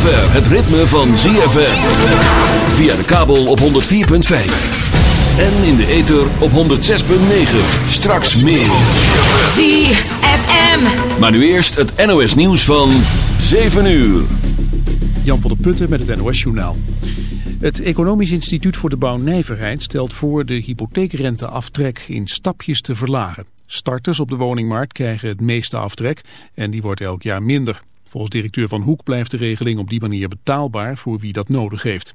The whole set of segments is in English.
zover het ritme van ZFM. Via de kabel op 104.5. En in de ether op 106.9. Straks meer. ZFM. Maar nu eerst het NOS nieuws van 7 uur. Jan van der Putten met het NOS Journaal. Het Economisch Instituut voor de Bouwnijverheid stelt voor de hypotheekrenteaftrek in stapjes te verlagen. Starters op de woningmarkt krijgen het meeste aftrek en die wordt elk jaar minder. Volgens directeur Van Hoek blijft de regeling op die manier betaalbaar voor wie dat nodig heeft.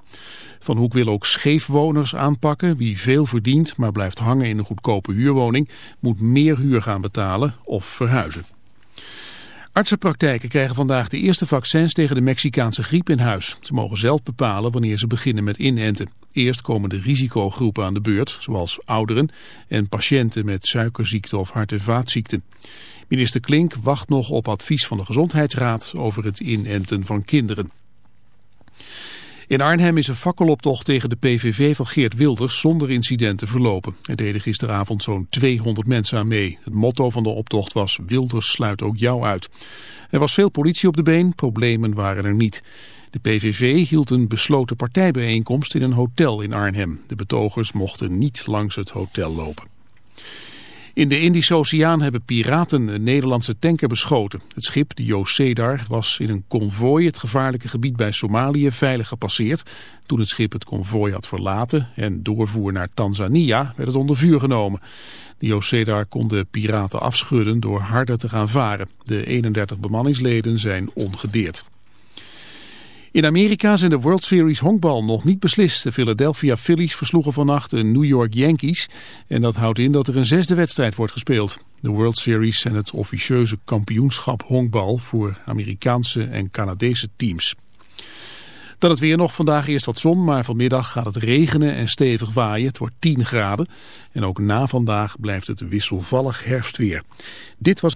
Van Hoek wil ook scheefwoners aanpakken. Wie veel verdient, maar blijft hangen in een goedkope huurwoning, moet meer huur gaan betalen of verhuizen. Artsenpraktijken krijgen vandaag de eerste vaccins tegen de Mexicaanse griep in huis. Ze mogen zelf bepalen wanneer ze beginnen met inenten. Eerst komen de risicogroepen aan de beurt, zoals ouderen en patiënten met suikerziekte of hart- en vaatziekten. Minister Klink wacht nog op advies van de Gezondheidsraad over het inenten van kinderen. In Arnhem is een fakkeloptocht tegen de PVV van Geert Wilders zonder incidenten verlopen. Er deden gisteravond zo'n 200 mensen aan mee. Het motto van de optocht was Wilders sluit ook jou uit. Er was veel politie op de been, problemen waren er niet. De PVV hield een besloten partijbijeenkomst in een hotel in Arnhem. De betogers mochten niet langs het hotel lopen. In de Indische Oceaan hebben piraten een Nederlandse tanker beschoten. Het schip, de Joost Cedar, was in een konvooi het gevaarlijke gebied bij Somalië veilig gepasseerd. Toen het schip het konvooi had verlaten en doorvoer naar Tanzania, werd het onder vuur genomen. De Joost Cedar kon de piraten afschudden door harder te gaan varen. De 31 bemanningsleden zijn ongedeerd. In Amerika zijn de World Series honkbal nog niet beslist. De Philadelphia Phillies versloegen vannacht de New York Yankees. En dat houdt in dat er een zesde wedstrijd wordt gespeeld. De World Series zijn het officieuze kampioenschap honkbal voor Amerikaanse en Canadese teams. Dan het weer nog vandaag eerst wat zon, maar vanmiddag gaat het regenen en stevig waaien. Het wordt 10 graden. En ook na vandaag blijft het wisselvallig herfstweer. Dit was...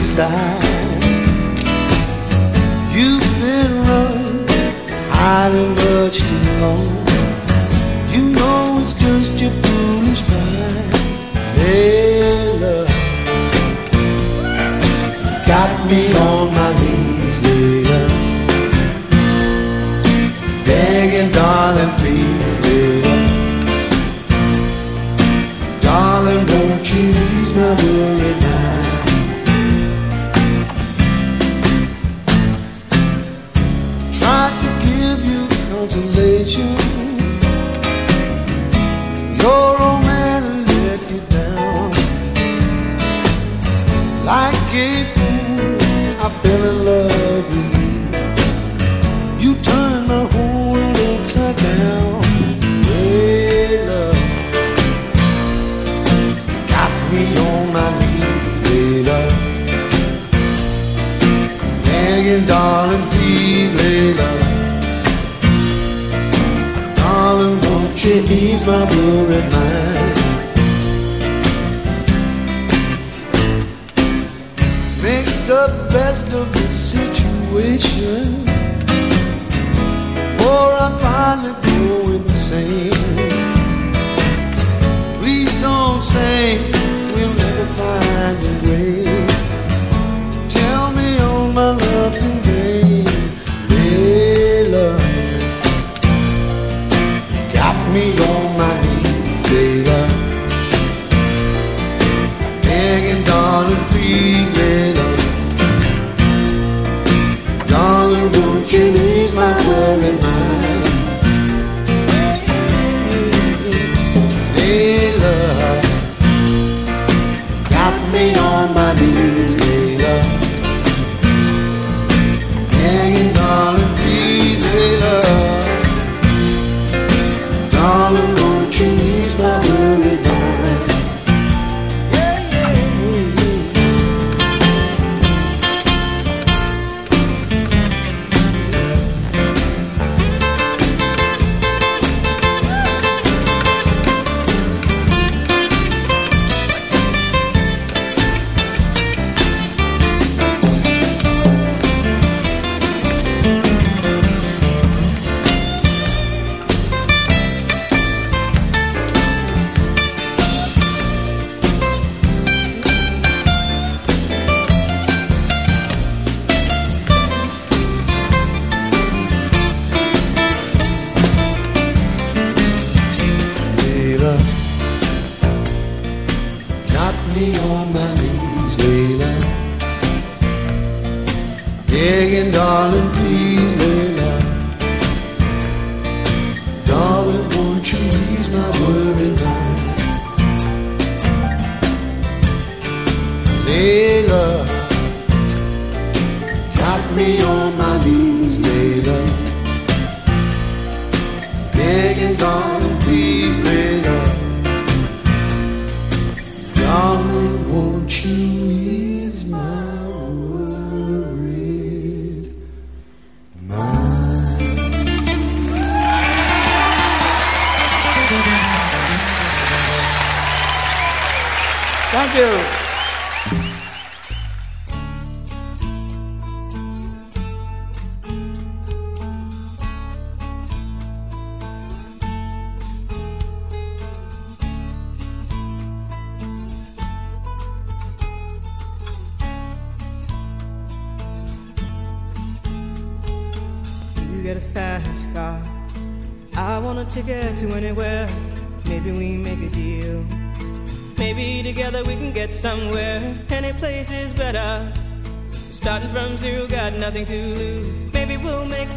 Side. You've been running, hiding much too long. You know it's just your foolish pride. Hey, love, got me on give you consolation. Your old man let you down. Like a Make the best of the situation. Before I finally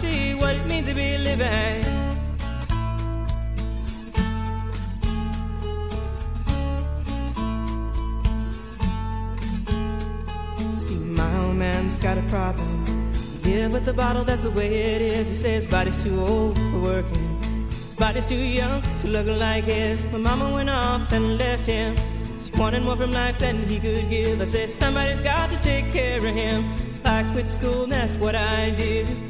see what it means to be living. See, my old man's got a problem. Yeah, with the bottle, that's the way it is. He says body's too old for working. His body's too young to look like his. My mama went off and left him. She wanted more from life than he could give. I said somebody's got to take care of him. So I quit school, and that's what I did.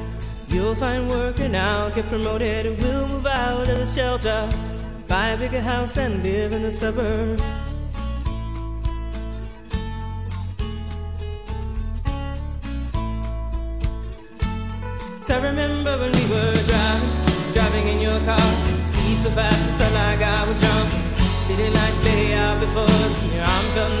You'll find work and I'll get promoted. And we'll move out of the shelter. Buy a bigger house and live in the suburbs. I remember when we were driving, driving in your car. Speed so fast, it felt like I was drunk. City lights lay out before us, and your arm felt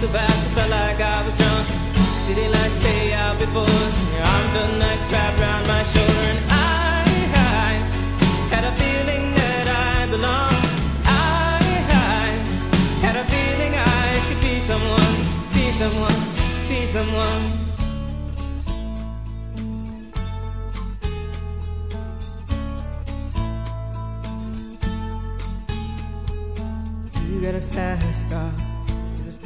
So fast, I felt like I was drunk. City lights stay out before us. Your arm felt nice wrapped around my shoulder. And I, I had a feeling that I belonged. I, I had a feeling I could be someone, be someone, be someone. You got a fast car.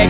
ex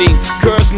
is blinding.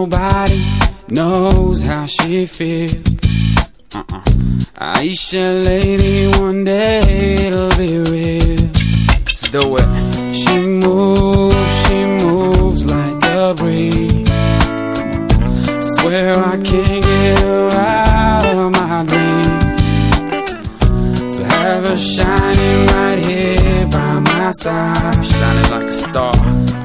Nobody knows how she feels. Uh -uh. Aisha, lady, one day it'll be real. So do it. She moves, she moves like a breeze. Swear I can't get her out of my dreams. So have her shining right here by my side, shining like a star.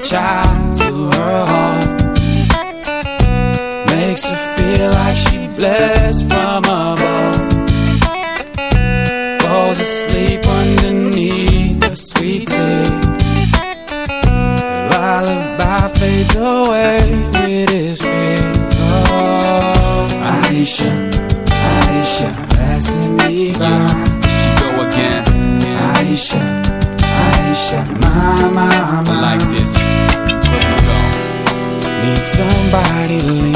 child to her home Makes her feel like she blessed from above. Falls asleep somebody to.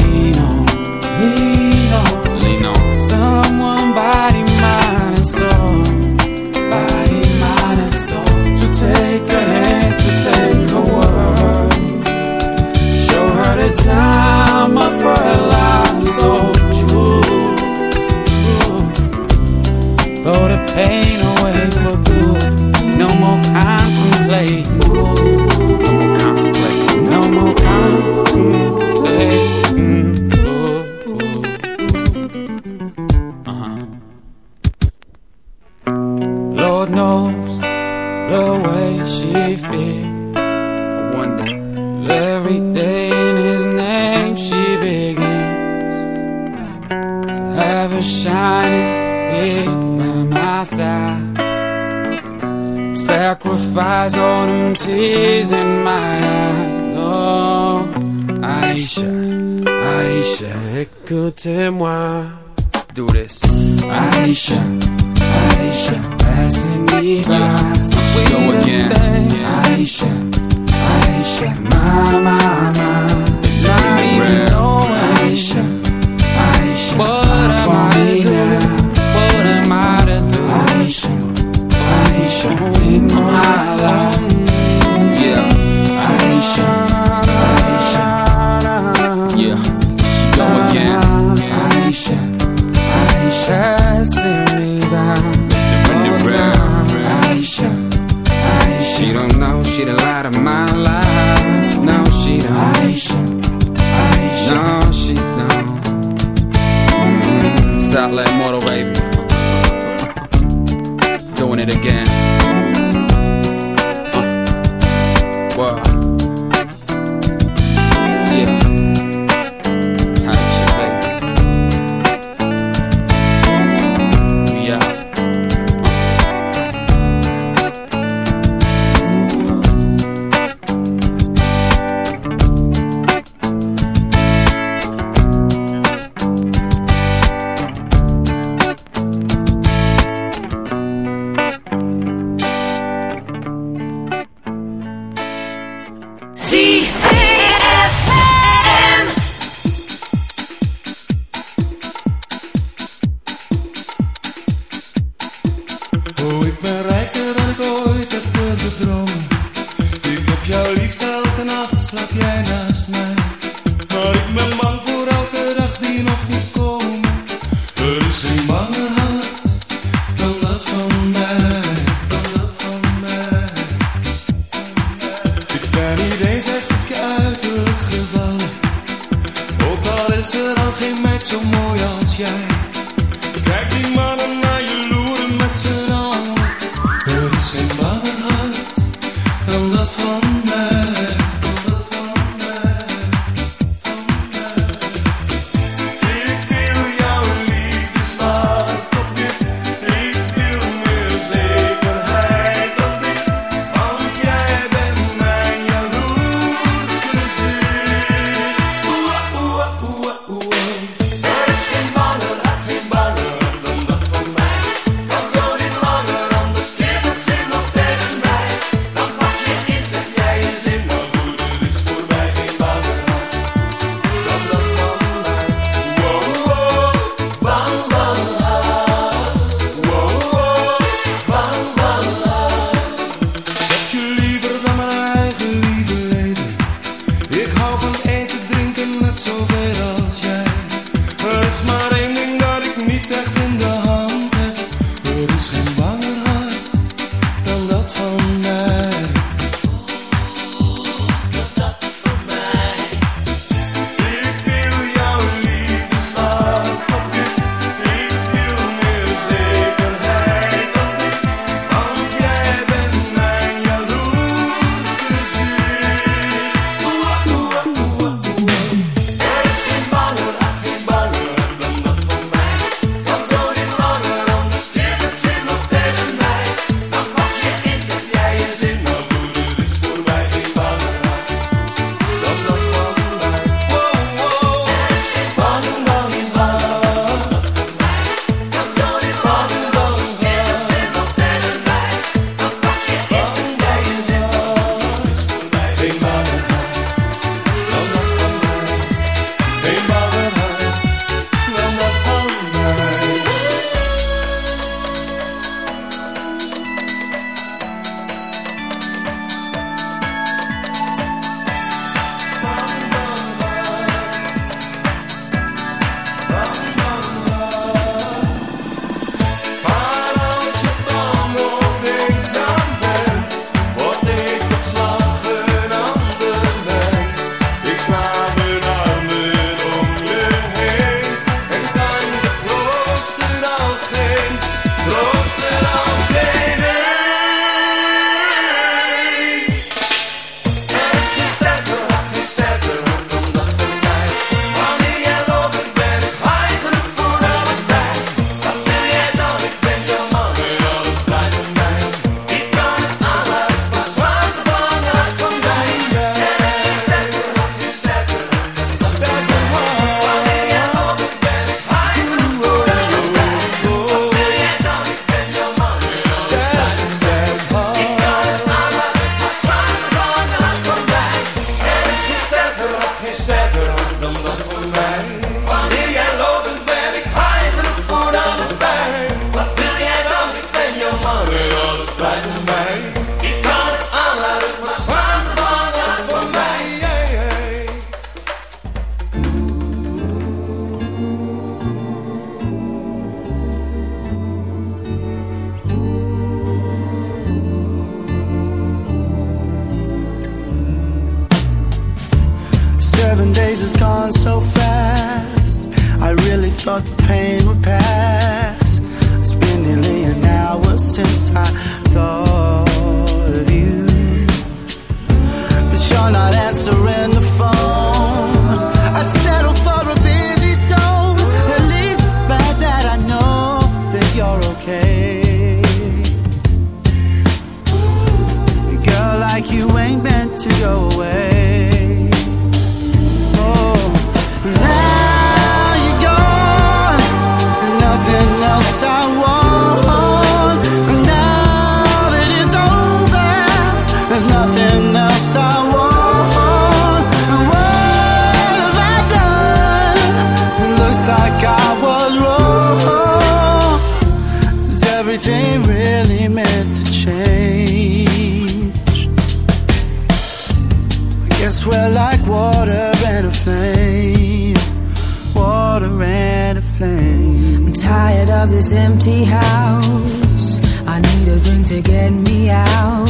to get me out.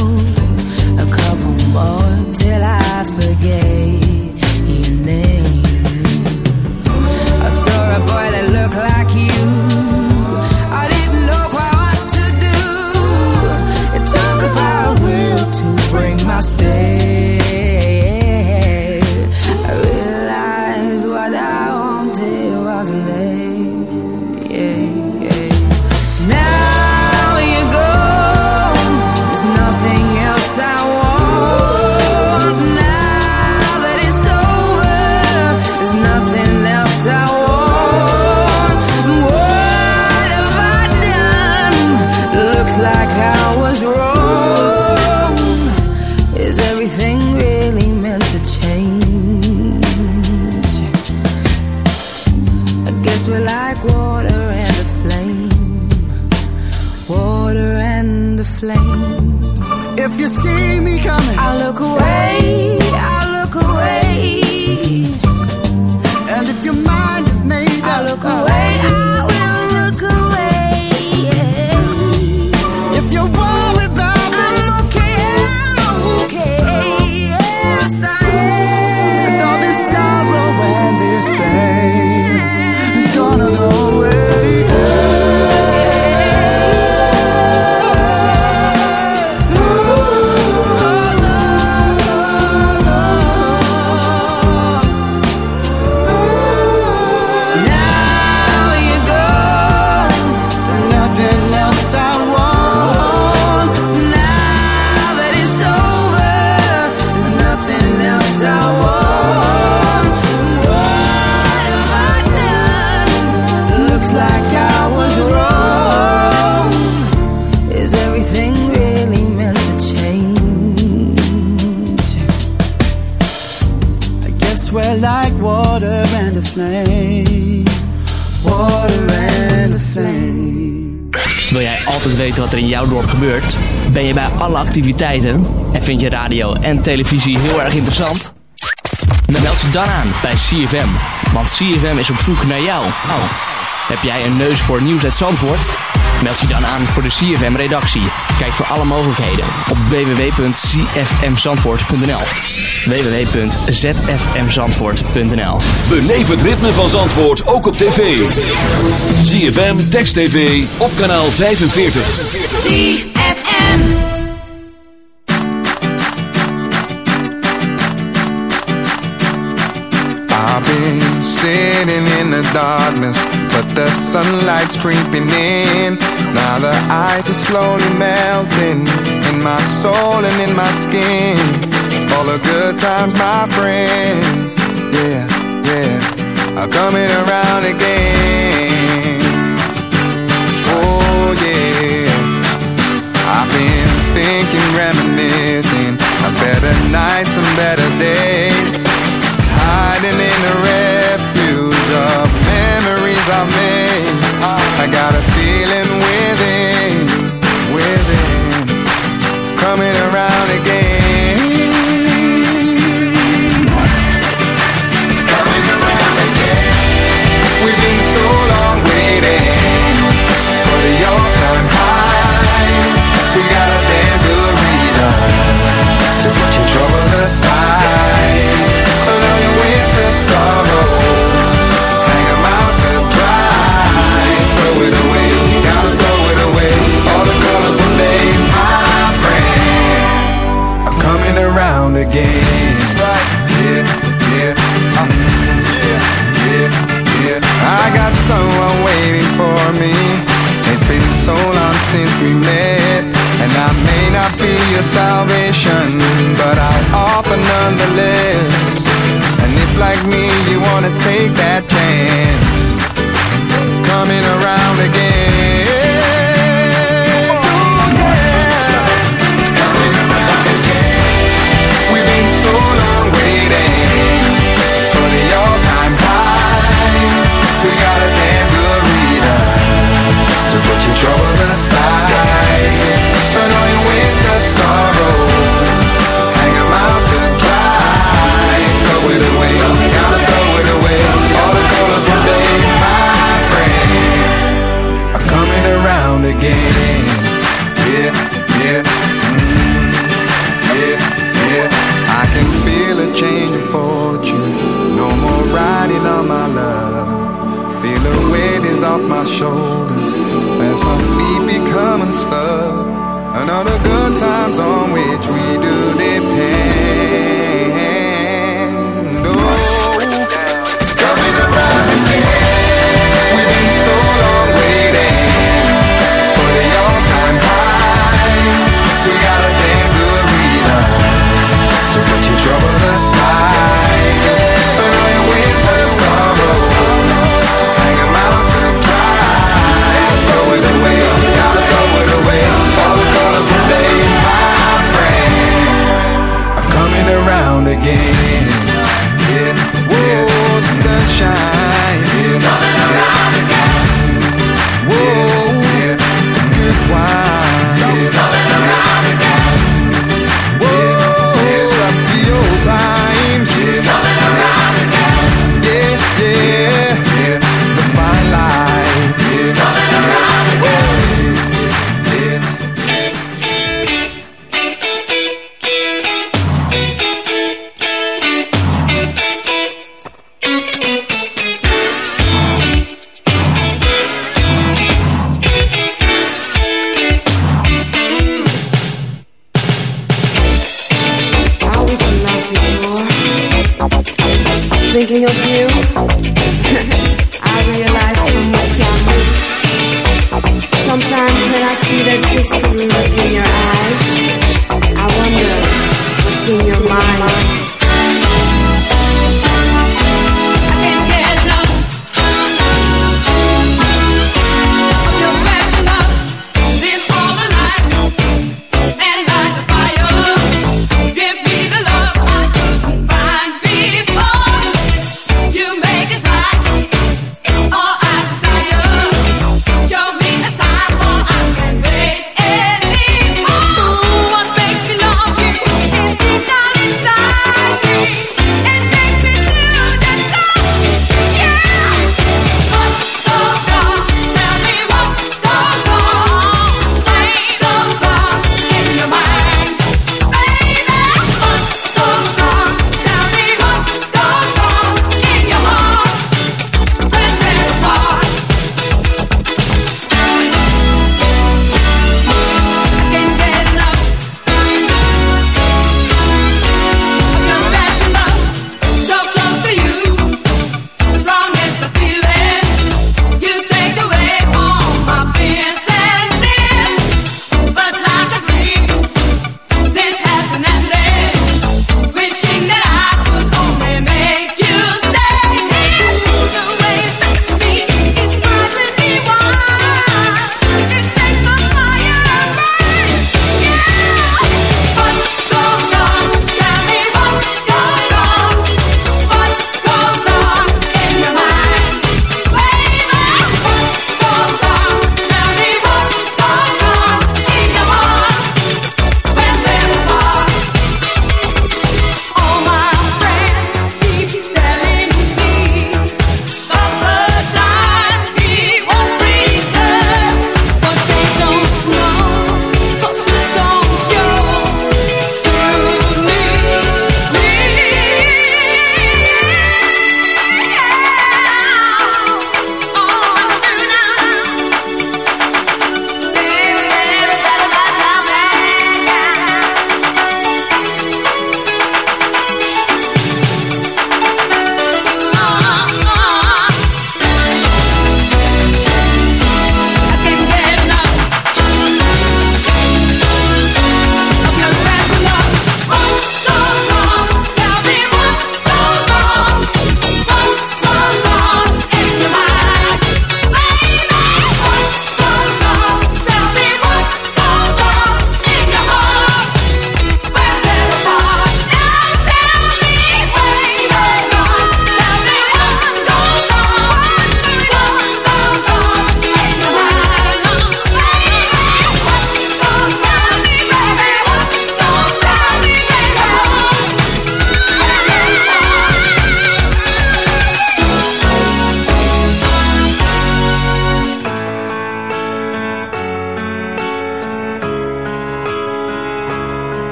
A couple more till I forget your name. I saw a boy that looked like you. wat er in jouw dorp gebeurt? Ben je bij alle activiteiten? En vind je radio en televisie heel erg interessant? Meld ze dan aan bij CFM, want CFM is op zoek naar jou. Oh. Heb jij een neus voor nieuws uit Zandvoort? Meld je dan aan voor de CFM-redactie. Kijk voor alle mogelijkheden op www.csmzandvoort.nl www.zfmzandvoort.nl Beleef het ritme van Zandvoort ook op tv. ZFM, Text TV, op kanaal 45. ZFM I've been sitting in the darkness But the sunlight's creeping in Now the ice is slowly melting In my soul and in my skin All the good times, my friend. Yeah, yeah, are coming around again. Oh, yeah. I've been thinking, reminiscing of better nights and better days. Hiding in the refuge of memories I made. I got a feeling within, within. It's coming around again.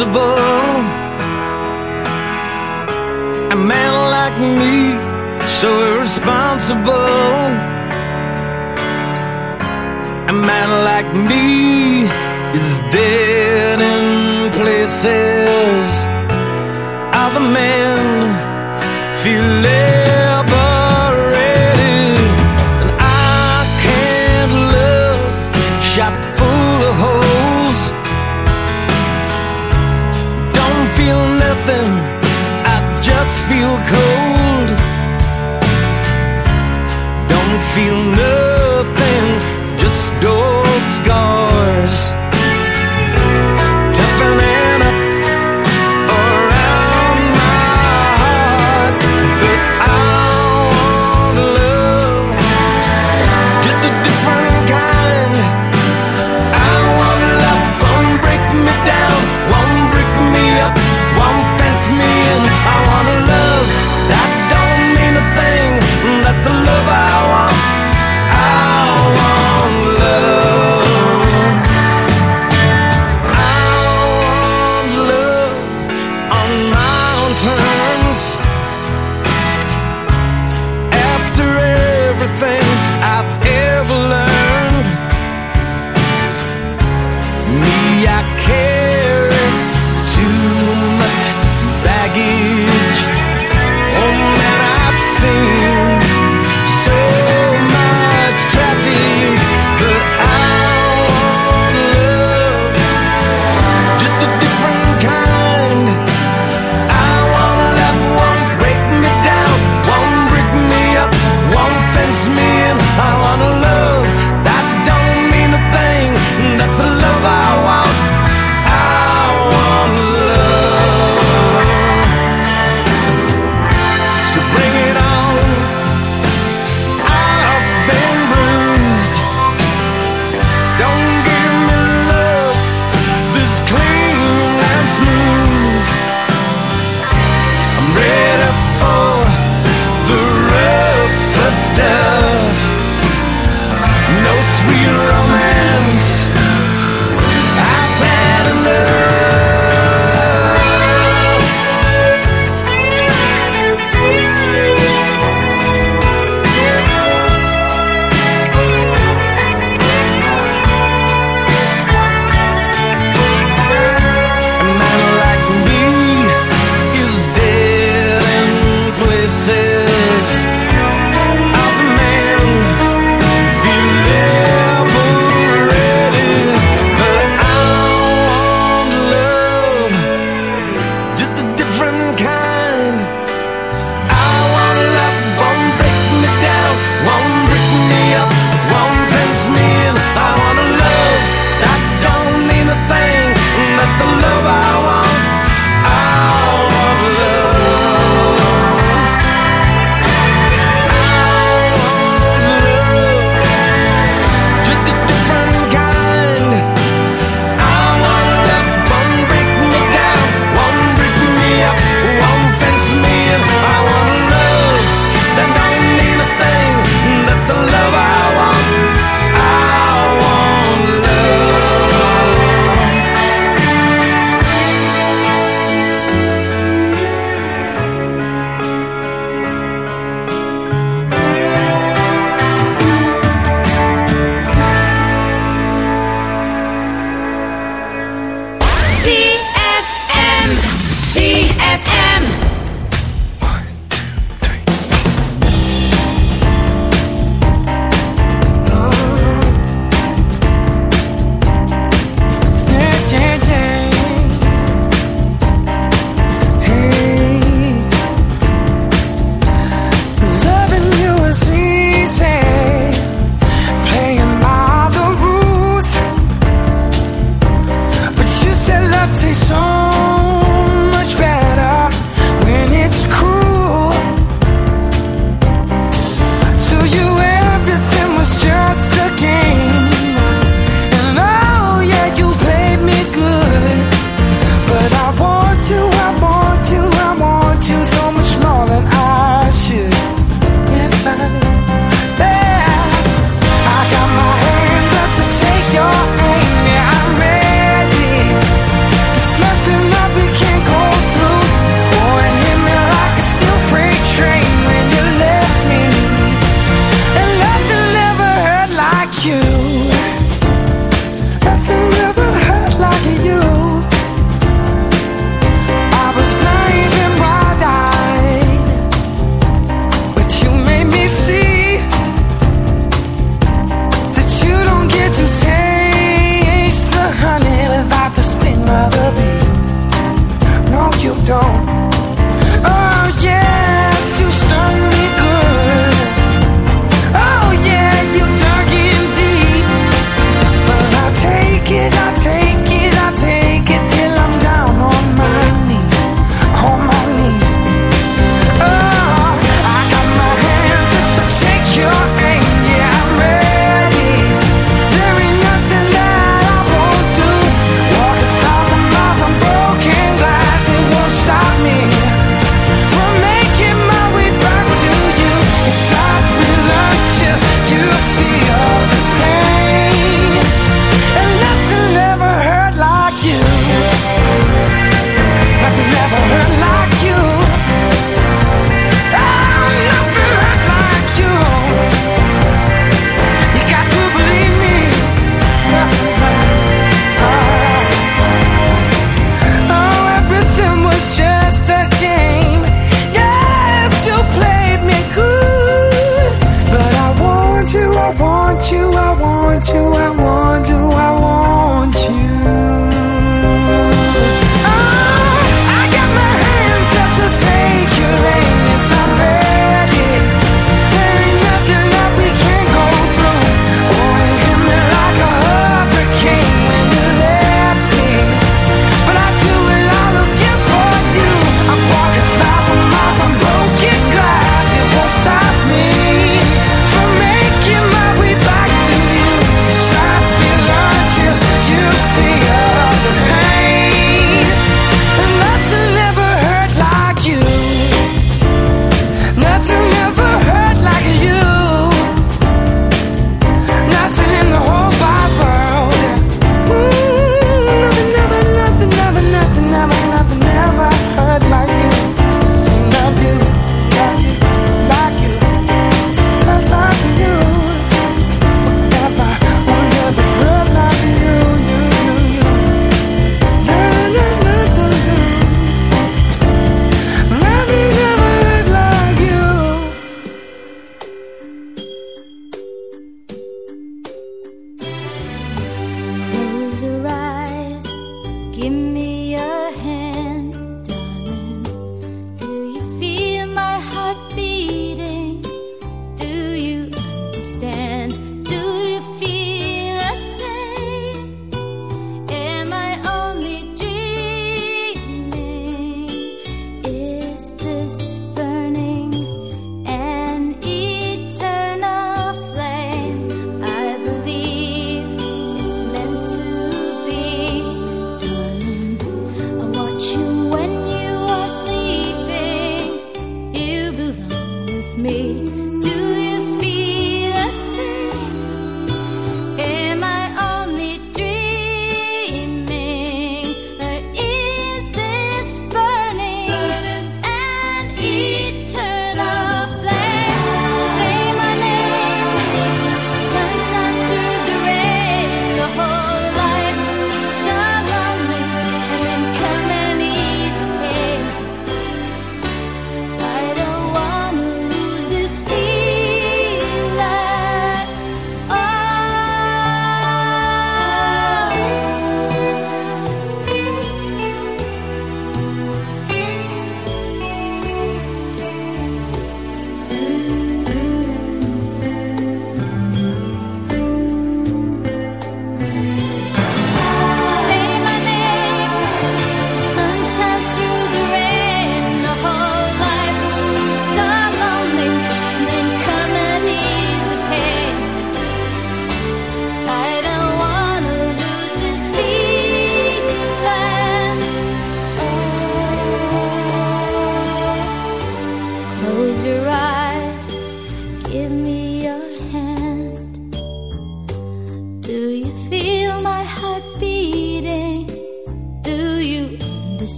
Impossible.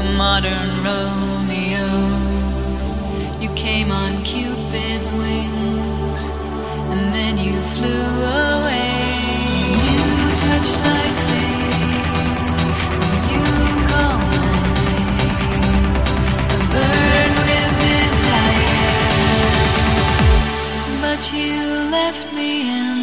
a modern Romeo. You came on Cupid's wings, and then you flew away. You touched my face, you called my name. A bird with desire, but you left me in.